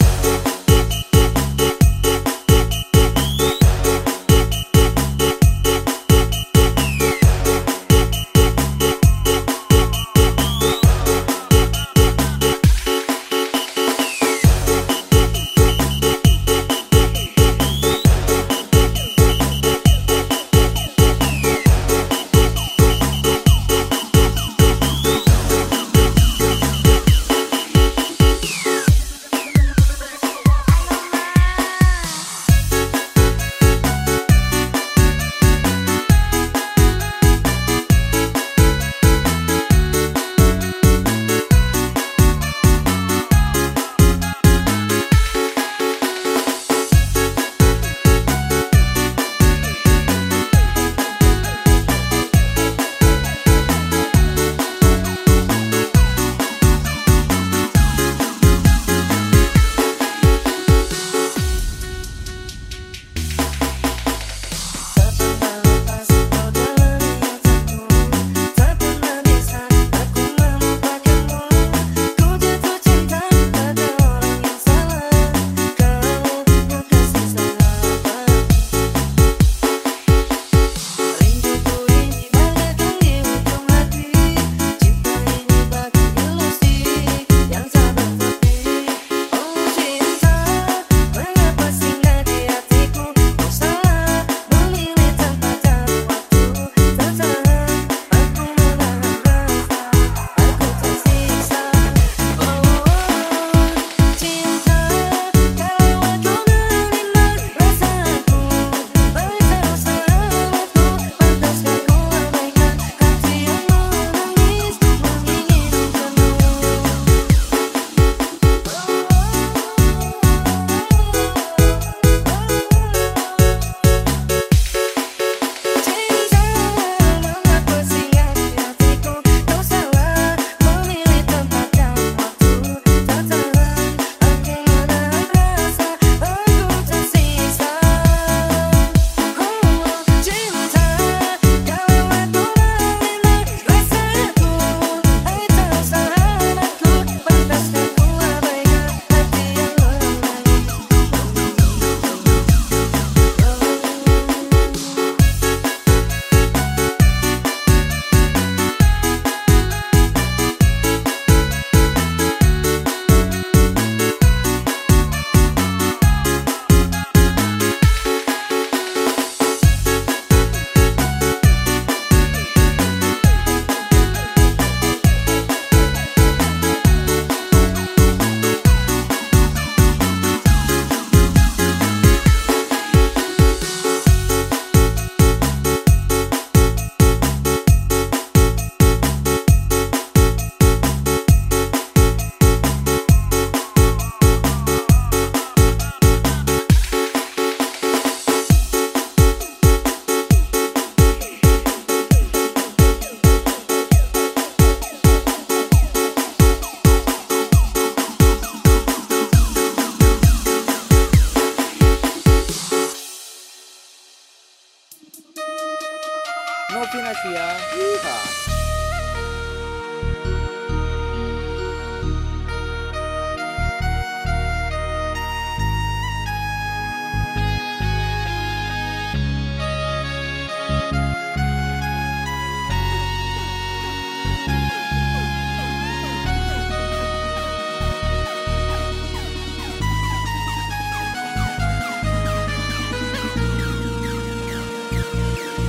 Thank you. you